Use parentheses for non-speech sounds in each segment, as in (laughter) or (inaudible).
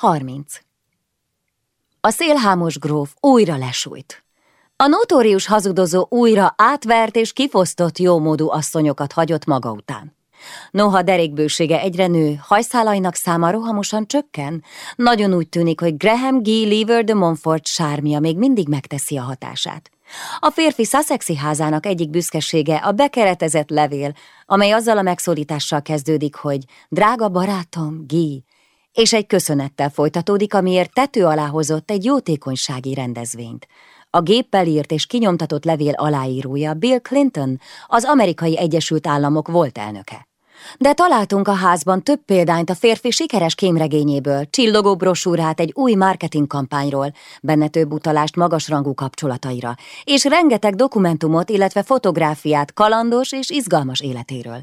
30. A szélhámos gróf újra lesújt. A notórius hazudozó újra átvert és kifosztott jómódú asszonyokat hagyott maga után. Noha derékbősége egyre nő, hajszálainak száma rohamosan csökken, nagyon úgy tűnik, hogy Graham G. Lever de Montfort sármia még mindig megteszi a hatását. A férfi Sussexi házának egyik büszkesége a bekeretezett levél, amely azzal a megszólítással kezdődik, hogy drága barátom, Guy, és egy köszönettel folytatódik, amiért tető alá hozott egy jótékonysági rendezvényt. A géppel írt és kinyomtatott levél aláírója Bill Clinton, az amerikai Egyesült Államok volt elnöke. De találtunk a házban több példányt a férfi sikeres kémregényéből, csillogó brosúrát egy új marketing kampányról, benne több utalást magasrangú kapcsolataira, és rengeteg dokumentumot, illetve fotográfiát kalandos és izgalmas életéről.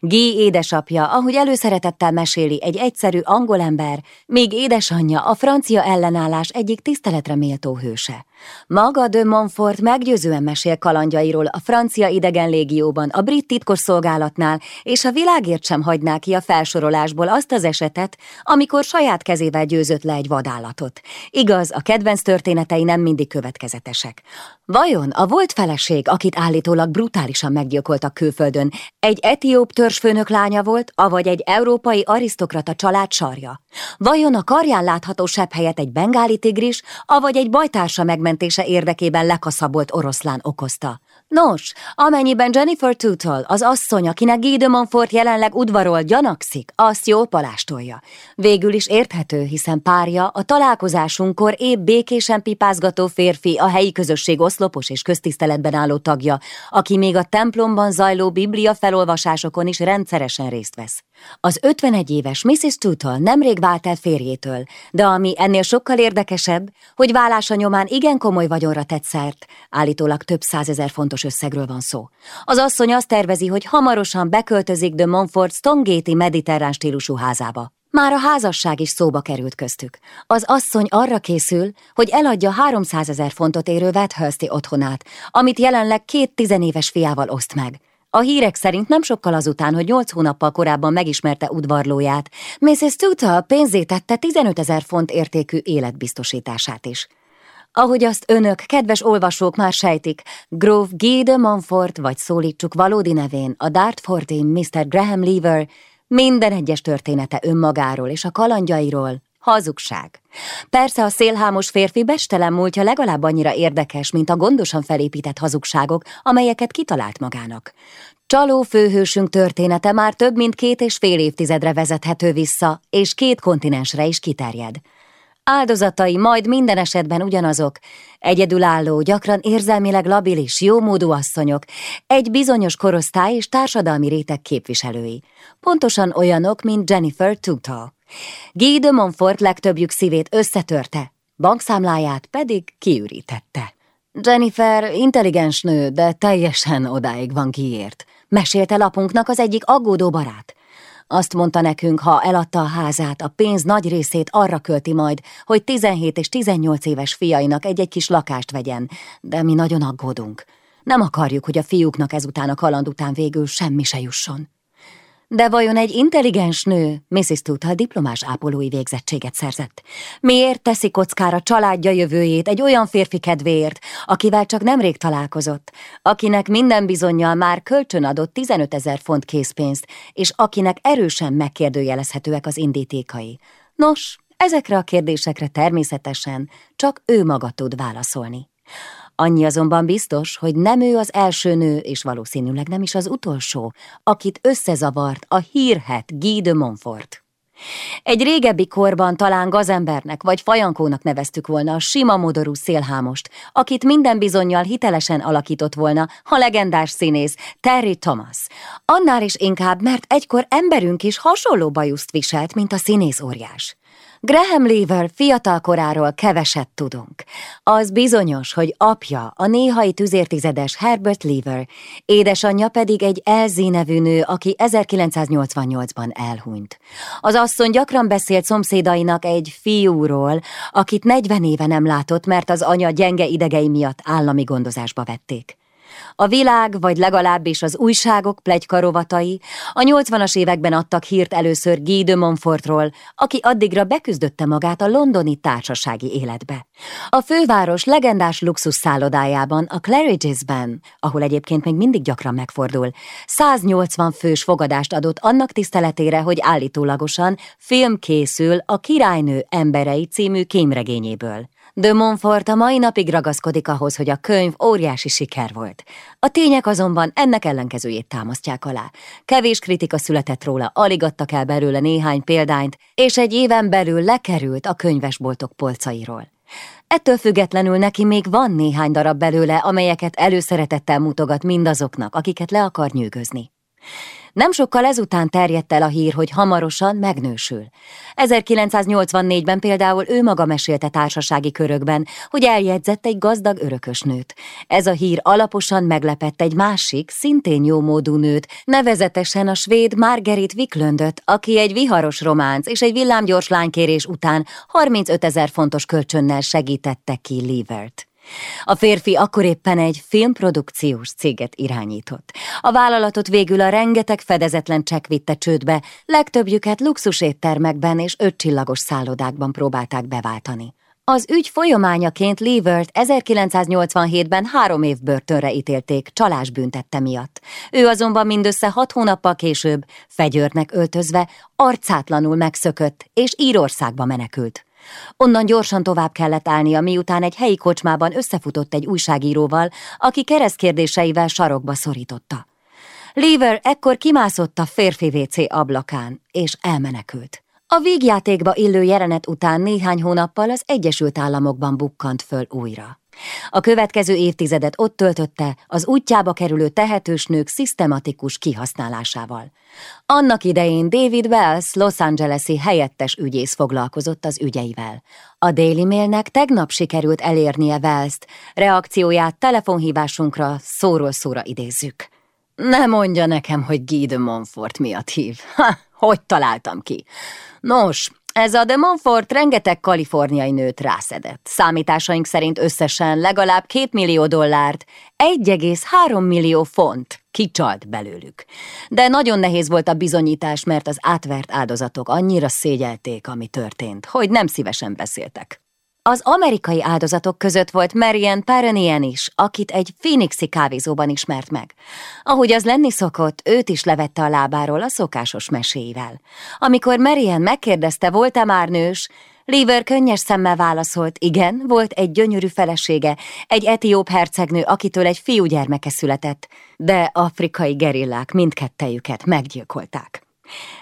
Guy édesapja, ahogy előszeretettel meséli egy egyszerű angol ember, míg édesanyja a francia ellenállás egyik tiszteletre méltó hőse. Maga de Montfort meggyőzően mesél kalandjairól a francia idegen légióban, a brit titkosszolgálatnál, és a világért sem hagyná ki a felsorolásból azt az esetet, amikor saját kezével győzött le egy vadállatot. Igaz, a kedvenc történetei nem mindig következetesek. Vajon a volt feleség, akit állítólag brutálisan meggyilkoltak külföldön, egy etióp törzsfőnök lánya volt, avagy egy európai arisztokrata család sarja? Vajon a karján látható sebb helyett egy bengáli tigris, avagy egy bajtársa megmentése érdekében lekaszabolt oroszlán okozta? Nos, amennyiben Jennifer Tootle, az asszony, akinek Guy de Montfort jelenleg udvarol, gyanakszik, azt jól palástolja. Végül is érthető, hiszen párja a találkozásunkkor épp békésen pipázgató férfi, a helyi közösség oszlopos és köztiszteletben álló tagja, aki még a templomban zajló biblia felolvasásokon is rendszeresen részt vesz. Az 51 éves Mrs. Tootle nemrég vált el férjétől, de ami ennél sokkal érdekesebb, hogy vállása nyomán igen komoly vagyonra tett szert, állítólag több százezer fontos összegről van szó. Az asszony azt tervezi, hogy hamarosan beköltözik de Montfort Stonegate-i mediterrán stílusú házába. Már a házasság is szóba került köztük. Az asszony arra készül, hogy eladja 300 ezer fontot érő Wethursti otthonát, amit jelenleg két tizenéves fiával oszt meg. A hírek szerint nem sokkal azután, hogy nyolc hónappal korábban megismerte udvarlóját, Mrs. Tuta pénzét tette 15 ezer font értékű életbiztosítását is. Ahogy azt önök, kedves olvasók már sejtik, Gróf G. de Montfort, vagy szólítsuk valódi nevén, a Dartfordi Mr. Graham Lever, minden egyes története önmagáról és a kalandjairól hazugság. Persze a szélhámos férfi bestelen múltja legalább annyira érdekes, mint a gondosan felépített hazugságok, amelyeket kitalált magának. Csaló főhősünk története már több mint két és fél évtizedre vezethető vissza, és két kontinensre is kiterjed. Áldozatai majd minden esetben ugyanazok, egyedülálló, gyakran érzelmileg labilis, jómódú asszonyok, egy bizonyos korosztály és társadalmi réteg képviselői. Pontosan olyanok, mint Jennifer Tootle. Guy de Montfort legtöbbjük szívét összetörte, bankszámláját pedig kiürítette. Jennifer intelligens nő, de teljesen odáig van kiért. Mesélte lapunknak az egyik aggódó barát. Azt mondta nekünk, ha eladta a házát, a pénz nagy részét arra költi majd, hogy 17 és 18 éves fiainak egy-egy kis lakást vegyen, de mi nagyon aggódunk. Nem akarjuk, hogy a fiúknak ezután a kaland után végül semmi se jusson. De vajon egy intelligens nő, Mrs. Tootle diplomás ápolói végzettséget szerzett? Miért teszi kockára családja jövőjét egy olyan férfi kedvéért, akivel csak nemrég találkozott, akinek minden bizonyal már kölcsön adott 15 ezer font készpénzt, és akinek erősen megkérdőjelezhetőek az indítékai? Nos, ezekre a kérdésekre természetesen csak ő maga tud válaszolni. Annyi azonban biztos, hogy nem ő az első nő, és valószínűleg nem is az utolsó, akit összezavart a hírhet Guy de Montfort. Egy régebbi korban talán gazembernek vagy fajankónak neveztük volna a sima modorú szélhámost, akit minden bizonyal hitelesen alakított volna a legendás színész Terry Thomas. Annál is inkább, mert egykor emberünk is hasonló bajuszt viselt, mint a színész óriás. Graham Lever fiatal koráról keveset tudunk. Az bizonyos, hogy apja a néhai tüzértizedes Herbert Lever, édesanyja pedig egy Elzi nevű nő, aki 1988-ban elhunyt. Az asszony gyakran beszélt szomszédainak egy fiúról, akit 40 éve nem látott, mert az anya gyenge idegei miatt állami gondozásba vették. A világ, vagy legalábbis az újságok plegykarovatai a 80-as években adtak hírt először Guy de Montfortról, aki addigra beküzdötte magát a londoni társasági életbe. A főváros legendás luxus szállodájában, a Claridges-ben, ahol egyébként még mindig gyakran megfordul, 180 fős fogadást adott annak tiszteletére, hogy állítólagosan film készül a Királynő emberei című kémregényéből. De Montfort a mai napig ragaszkodik ahhoz, hogy a könyv óriási siker volt. A tények azonban ennek ellenkezőjét támasztják alá. Kevés kritika született róla, alig adtak el belőle néhány példányt, és egy éven belül lekerült a könyvesboltok polcairól. Ettől függetlenül neki még van néhány darab belőle, amelyeket előszeretettel mutogat mindazoknak, akiket le akar nyűgözni. Nem sokkal ezután terjedt el a hír, hogy hamarosan megnősül. 1984-ben például ő maga mesélte társasági körökben, hogy eljegyzett egy gazdag örökösnőt. Ez a hír alaposan meglepett egy másik, szintén jómódú nőt, nevezetesen a svéd Margaret Wiklundöt, aki egy viharos románc és egy villámgyors lánykérés után 35 ezer fontos kölcsönnel segítette ki Levert. A férfi akkor éppen egy filmprodukciós céget irányított. A vállalatot végül a rengeteg fedezetlen csekk vitte csődbe, legtöbbjüket luxus éttermekben és ötcsillagos szállodákban próbálták beváltani. Az ügy folyamányaként Levert 1987-ben három év börtönre ítélték csalás büntette miatt. Ő azonban mindössze hat hónappal később, fegyőrnek öltözve, arcátlanul megszökött és Írországba menekült. Onnan gyorsan tovább kellett állnia, miután egy helyi kocsmában összefutott egy újságíróval, aki keresztkérdéseivel sarokba szorította. Lever ekkor kimászott a férfi WC ablakán, és elmenekült. A vígjátékba illő jelenet után néhány hónappal az Egyesült Államokban bukkant föl újra. A következő évtizedet ott töltötte az útjába kerülő tehetős nők szisztematikus kihasználásával. Annak idején David Wells Los Angeles-i helyettes ügyész foglalkozott az ügyeivel. A Daily Mailnek tegnap sikerült elérnie Wells-t, reakcióját telefonhívásunkra szóról szóra idézzük. Ne mondja nekem, hogy Guy de Montfort miatt hív. Ha, hogy találtam ki? Nos, ez a de Montfort rengeteg kaliforniai nőt rászedett. Számításaink szerint összesen legalább két millió dollárt, 1,3 millió font kicsalt belőlük. De nagyon nehéz volt a bizonyítás, mert az átvert áldozatok annyira szégyelték, ami történt, hogy nem szívesen beszéltek. Az amerikai áldozatok között volt Marian Paranien is, akit egy Phoenixi kávézóban ismert meg. Ahogy az lenni szokott, őt is levette a lábáról a szokásos meséivel. Amikor Marian megkérdezte, volt-e már nős, Lever könnyes szemmel válaszolt, igen, volt egy gyönyörű felesége, egy etióp hercegnő, akitől egy fiúgyermeke született, de afrikai gerillák mindkettejüket meggyilkolták.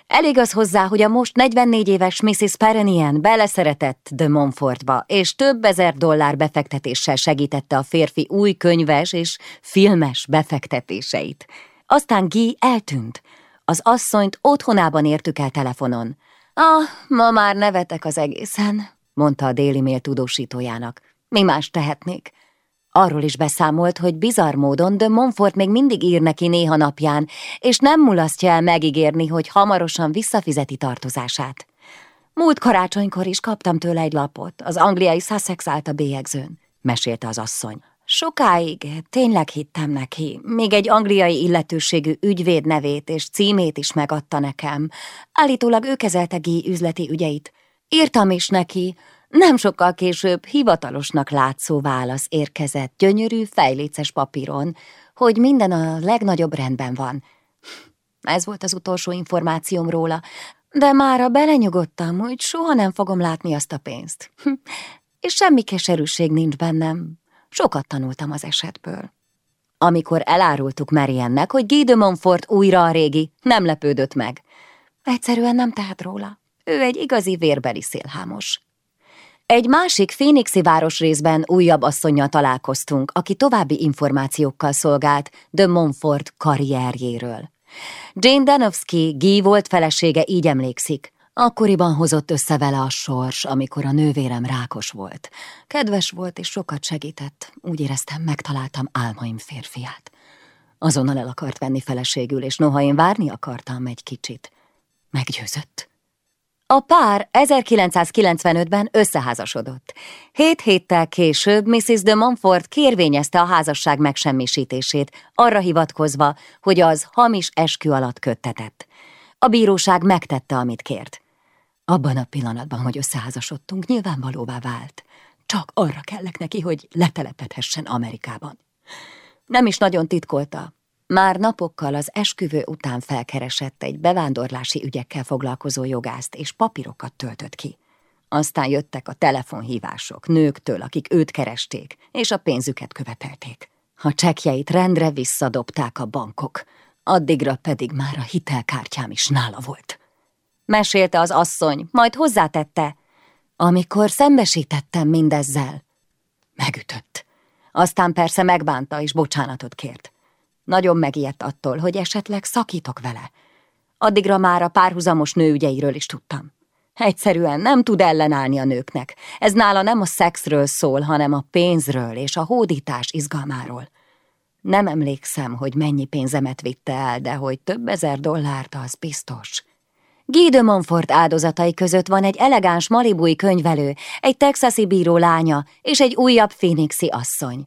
Elég az hozzá, hogy a most 44 éves Mrs. Perenian beleszeretett de Montfortba, és több ezer dollár befektetéssel segítette a férfi új könyves és filmes befektetéseit. Aztán Guy eltűnt. Az asszonyt otthonában értük el telefonon. Ah, ma már nevetek az egészen, mondta a déli mail tudósítójának. Mi más tehetnék? Arról is beszámolt, hogy bizarr módon de Montfort még mindig ír neki néha napján, és nem mulasztja el megígérni, hogy hamarosan visszafizeti tartozását. Múlt karácsonykor is kaptam tőle egy lapot, az angliai Sussex állt a bélyegzőn, mesélte az asszony. Sokáig tényleg hittem neki, még egy angliai illetőségű ügyvéd nevét és címét is megadta nekem. Állítólag ő kezelte Guy üzleti ügyeit. Írtam is neki, nem sokkal később hivatalosnak látszó válasz érkezett gyönyörű, fejléces papíron, hogy minden a legnagyobb rendben van. Ez volt az utolsó információm róla, de mára belenyugodtam, hogy soha nem fogom látni azt a pénzt. (laughs) És semmi keserűség nincs bennem. Sokat tanultam az esetből. Amikor elárultuk Mariennek, hogy Guy de Montfort újra a régi, nem lepődött meg. Egyszerűen nem tehet róla. Ő egy igazi vérbeli szélhámos. Egy másik Phoenixi városrészben újabb asszonynal találkoztunk, aki további információkkal szolgált de Montfort karrierjéről. Jane Danowski, Guy volt felesége, így emlékszik. Akkoriban hozott össze vele a sors, amikor a nővérem rákos volt. Kedves volt és sokat segített. Úgy éreztem, megtaláltam álmaim férfiát. Azonnal el akart venni feleségül, és noha én várni akartam egy kicsit, meggyőzött. A pár 1995-ben összeházasodott. Hét héttel később Mrs. de Montfort kérvényezte a házasság megsemmisítését, arra hivatkozva, hogy az hamis eskü alatt köttetett. A bíróság megtette, amit kért. Abban a pillanatban, hogy összeházasodtunk, nyilvánvalóvá vált. Csak arra kellek neki, hogy letelepedhessen Amerikában. Nem is nagyon titkolta. Már napokkal az esküvő után felkeresett egy bevándorlási ügyekkel foglalkozó jogászt, és papírokat töltött ki. Aztán jöttek a telefonhívások nőktől, akik őt keresték, és a pénzüket követelték. A csekjeit rendre visszadobták a bankok, addigra pedig már a hitelkártyám is nála volt. Mesélte az asszony, majd hozzátette, amikor szembesítettem mindezzel. Megütött. Aztán persze megbánta és bocsánatot kért. Nagyon megijedt attól, hogy esetleg szakítok vele. Addigra már a párhuzamos nőügyeiről is tudtam. Egyszerűen nem tud ellenállni a nőknek. Ez nála nem a szexről szól, hanem a pénzről és a hódítás izgalmáról. Nem emlékszem, hogy mennyi pénzemet vitte el, de hogy több ezer dollárt, az biztos. Guy de Montfort áldozatai között van egy elegáns malibúi könyvelő, egy texasi bíró lánya és egy újabb phoenixi asszony.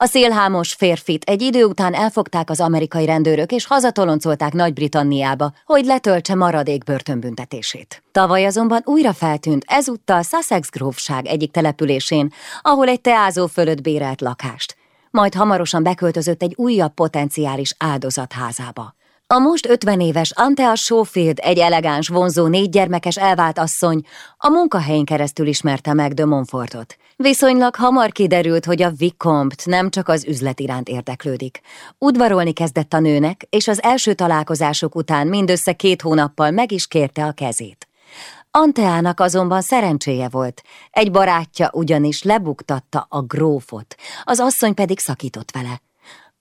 A szélhámos férfit egy idő után elfogták az amerikai rendőrök, és hazatoloncolták Nagy-Britanniába, hogy letöltse maradék börtönbüntetését. Tavaly azonban újra feltűnt ezúttal Sussex grófság egyik településén, ahol egy teázó fölött bérelt lakást. Majd hamarosan beköltözött egy újabb potenciális áldozat házába. A most 50 éves Antea Schofield, egy elegáns, vonzó, négy gyermekes elvált asszony, a munkahelyén keresztül ismerte meg de Montfortot. Viszonylag hamar kiderült, hogy a Vicomte nem csak az üzlet iránt érdeklődik. Udvarolni kezdett a nőnek, és az első találkozások után mindössze két hónappal meg is kérte a kezét. Anteának azonban szerencséje volt. Egy barátja ugyanis lebuktatta a grófot, az asszony pedig szakított vele.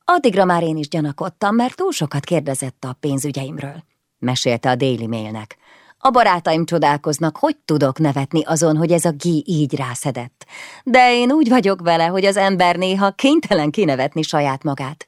Addigra már én is gyanakodtam, mert túl sokat kérdezett a pénzügyeimről, mesélte a Daily Mailnek. A barátaim csodálkoznak, hogy tudok nevetni azon, hogy ez a Gi így rászedett. De én úgy vagyok vele, hogy az ember néha kénytelen kinevetni saját magát.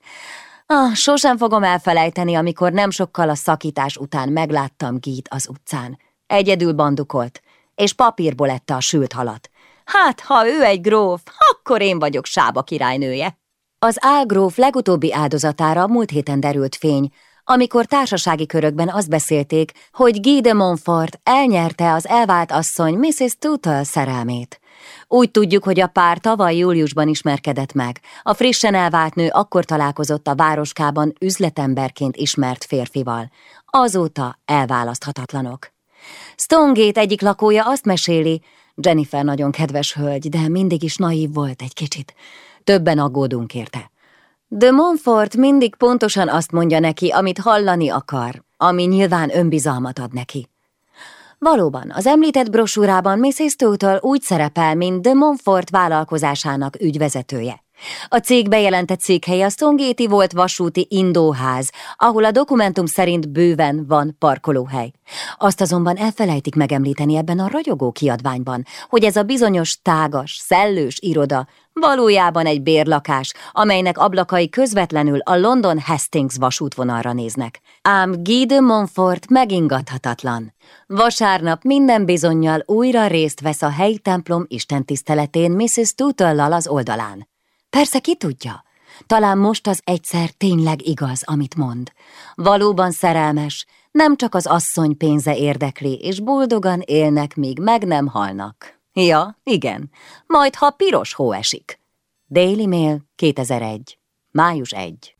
Ah, sosem fogom elfelejteni, amikor nem sokkal a szakítás után megláttam Gít az utcán. Egyedül bandukolt, és papírból ette a sült halat. Hát, ha ő egy gróf, akkor én vagyok Sába királynője. Az álgróf legutóbbi áldozatára múlt héten derült fény, amikor társasági körökben azt beszélték, hogy Guy de Montfort elnyerte az elvált asszony Mrs. Tootle szerelmét. Úgy tudjuk, hogy a pár tavaly júliusban ismerkedett meg. A frissen elvált nő akkor találkozott a városkában üzletemberként ismert férfival. Azóta elválaszthatatlanok. Stonegate egyik lakója azt meséli, Jennifer nagyon kedves hölgy, de mindig is naív volt egy kicsit. Többen aggódunk érte. De Montfort mindig pontosan azt mondja neki, amit hallani akar, ami nyilván önbizalmat ad neki. Valóban, az említett brosúrában Mrs. Total úgy szerepel, mint de Montfort vállalkozásának ügyvezetője. A cég bejelentett székhelye a Stongéti volt vasúti indóház, ahol a dokumentum szerint bőven van parkolóhely. Azt azonban elfelejtik megemlíteni ebben a ragyogó kiadványban, hogy ez a bizonyos tágas, szellős iroda valójában egy bérlakás, amelynek ablakai közvetlenül a London Hastings vasútvonalra néznek. Ám Guy de Montfort megingathatatlan. Vasárnap minden bizonyal újra részt vesz a helyi templom istentiszteletén Mrs. Tootle az oldalán. Persze ki tudja, talán most az egyszer tényleg igaz, amit mond. Valóban szerelmes, nem csak az asszony pénze érdekli, és boldogan élnek, míg meg nem halnak. Ja, igen, majd ha piros hó esik. Daily Mail 2001. Május 1.